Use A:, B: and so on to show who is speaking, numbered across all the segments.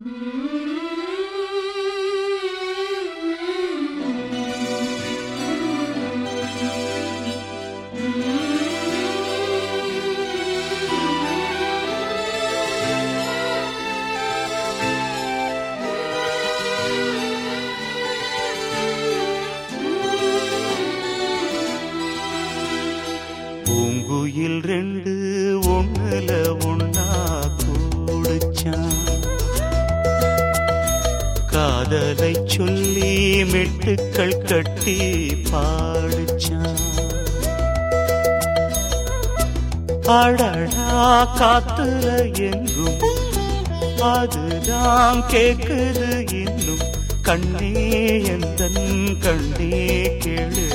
A: பூங்குயில் காதலை சொல்லி மெட்டுக்கள் கட்டி பாடுச்சான். அடடா காத்துல எங்கும்? அதுதான் கேக்குது இன்னும். கண்ணே எந்தன் கண்ணே கேளு.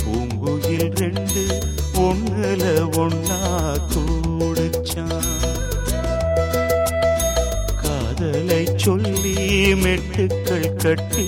A: பூங்குயில் ரெண்டு ஒண்ணுல ஒன்னா மெட்டுக்கள் கட்டி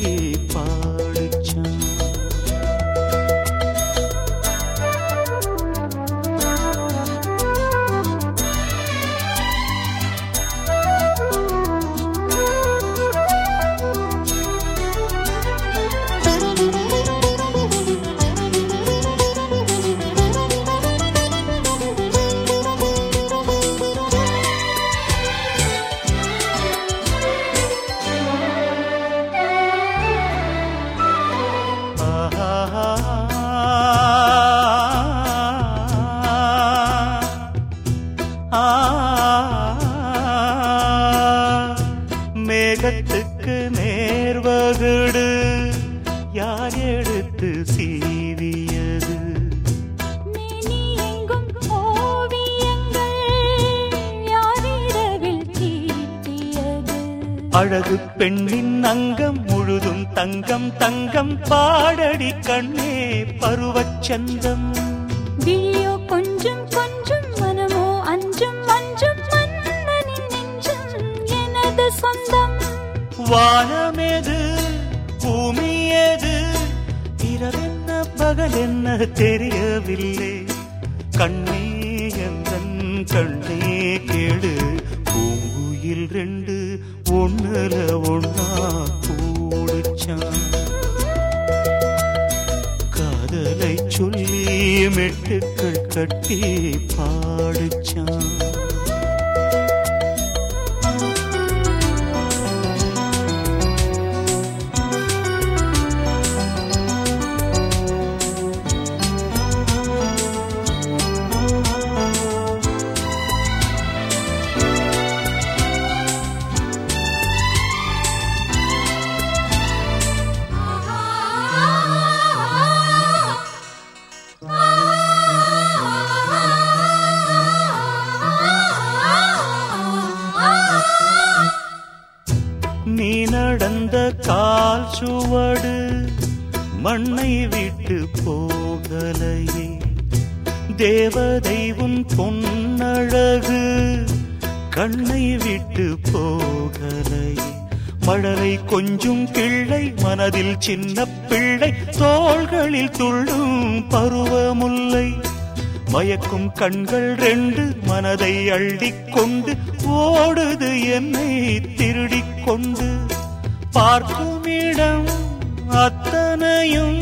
A: நேர்வகுடு யார் எடுத்து சீவியது? அழகு பெண்ணின் அங்கம் முழுதும் தங்கம் தங்கம் பாடடி கண்ணே பருவச்சந்தம்
B: விழியோ கொஞ்சம் கொஞ்சம் மனமோ அஞ்சும் அஞ்சும் மன்னனின் நெஞ்சம் எனது சொந்தம்.
A: வானமேது பூமி பூமியேது இரவென்ன பகல் என்ன தெரியவில்லை. கண்ணே எந்தன் கண்ணே கேடு பூங்குயில் ரெண்டு ஒன்னுல ஒன்னா கூடுச்சான். காதலை சொல்லி மெட்டுக்கள் கட்டி பாடுச்சான். கடந்த கால் சுவடு மண்ணை விட்டு போகலையே. தேவதை உன் பொன்னழகு கண்ணை விட்டு போகலையே. மழலை கொஞ்சும் பிள்ளை மனதில் சின்ன பிள்ளை தோள்களில் துள்ளும் பருவமுல்லை. மயக்கும் கண்கள் ரெண்டு மனதை அள்ளிக்கொண்டு ஓடுது என்னை திருடிக் கொண்டு பார்க்கும் இடம் அத்தனையும்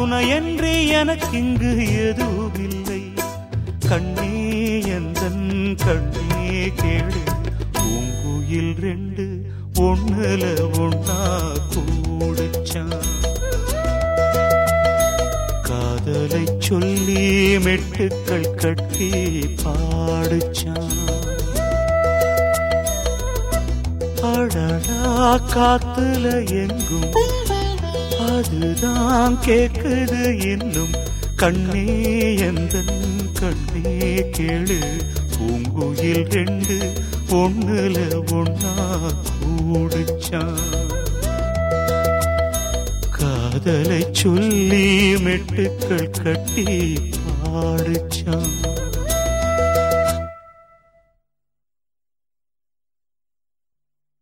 A: உனையன்றி எனக்கிங்கு எதுவில்லை கண்ணே எந்தன் கண்ணே கேடு பூங்குயில் ரெண்டு ஒண்ணுல ஒன்னா கூடச்சான் காதலை சொல்லி மெட்டுக்கள் கட்டி பாடுச்சான் அடடா காத்துல எங்கும். அதுதான் கேக்குது இன்னும். கண்ணே எந்த கண்ணே கேளு. பூங்குயில் ரெண்டு பொண்ணுல ஒன்னா கூடுச்சான் காதலை சொல்லி மெட்டுக்கள் கட்டி பாடுச்சான்